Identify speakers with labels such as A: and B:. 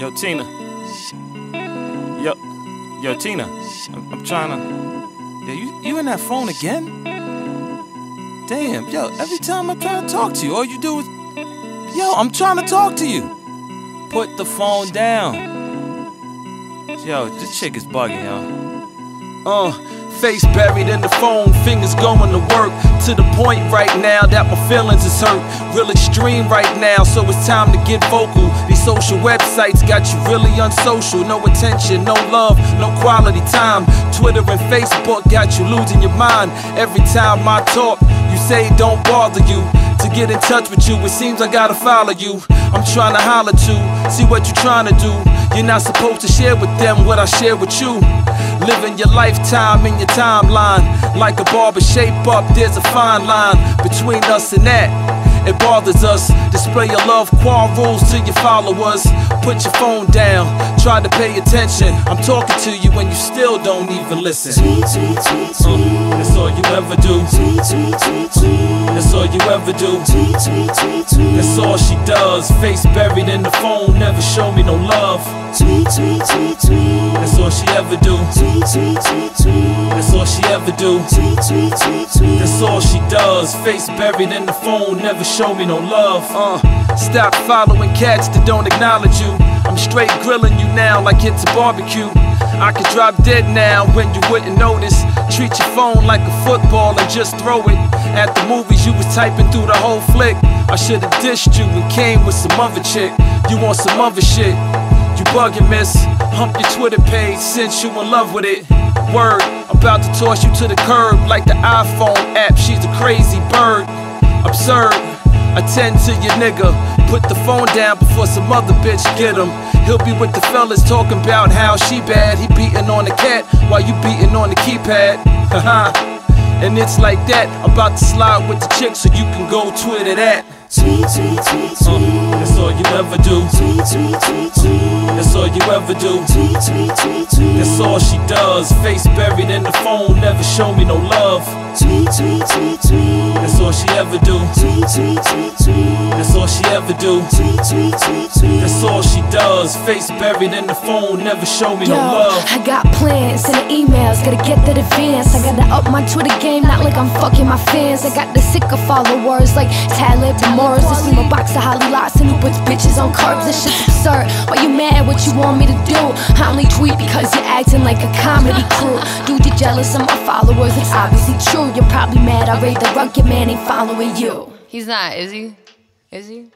A: Yo, Tina. Yo, yo, Tina. I'm, I'm trying to. Yeah, you, you in that phone again? Damn, yo, every time I try to talk to you, all you do is. Yo, I'm trying to talk to you. Put the phone down. Yo, this chick is bugging, yo.
B: Uh, face buried in the phone, fingers going to work. To the point right now that my feelings is hurt. Real extreme right now, so it's time to get vocal. Social websites got you really unsocial. No attention, no love, no quality time. Twitter and Facebook got you losing your mind. Every time I talk, you say don't bother you. To get in touch with you, it seems I gotta follow you. I'm trying to holler to, see what you're trying to do. You're not supposed to share with them what I share with you. Living your lifetime in your timeline. Like a barber shape up, there's a fine line between us and that. It bothers us. Display your love, quarrels to your followers. Put your phone down, try to pay attention. I'm talking to you when you still don't even listen.
C: Tweet, tweet, tweet, tweet.
B: Uh, that's all you ever do.
C: Tweet, tweet, tweet, tweet.
B: That's all you ever do.
C: Tweet, tweet, tweet, tweet.
B: That's all she. Face buried in the phone, never show me no love.
C: Tweet, tweet, tweet, tweet.
B: That's all she ever do.
C: Tweet, tweet, tweet, tweet.
B: That's all she ever do.
C: Tweet, tweet, tweet, tweet.
B: That's all she does. Face buried in the phone, never show me no love. Uh, stop following cats that don't acknowledge you. I'm straight grilling you now like it's a barbecue. I could drop dead now when you wouldn't notice. Treat your phone like a football and just throw it. At the movies, you was typing through the whole flick. I should've dished you and came with some other chick. You want some other shit. You bugging, miss. Hump your Twitter page since you in love with it. Word, about to toss you to the curb like the iPhone app. She's a crazy bird. Absurd. Attend to your nigga. Put the phone down before some other bitch get him. He'll be with the fellas talking about how she bad. He beating on the cat while you beating on the keypad. Haha. and it's like that. About to slide with the chick so you can go Twitter that.
C: Tweet, tweet, tweet,
B: Uh,
C: tweet.
B: that's all you ever do.
C: Tweet, tweet, tweet, tweet.
B: That's all you ever do.
C: Tweet, tweet, tweet, tweet.
B: That's all she does. Face buried in the phone, never show me no love.
C: Tweet, tweet, tweet, tweet.
B: That's all she ever do.
C: Tweet, tweet, tweet, tweet.
B: That's all she ever do.
C: Tweet, tweet, tweet, tweet.
B: That's all she does. Face buried in the phone, never show me
D: Yo,
B: no love.
D: I got plans, sending emails, gotta get that advance. I gotta up my Twitter game, not like I'm fucking my fans. I got the sicker followers like Talib Morris. This a box of Holly Lawson puts bitches on carbs. This shit's absurd. Why you mad? What you want me to do? I only tweet because you're acting like a comedy crew. Dude, you're jealous of my followers? It's obviously true. You're probably mad I raid the rug, your man ain't following you.
E: He's not, is he? Is he?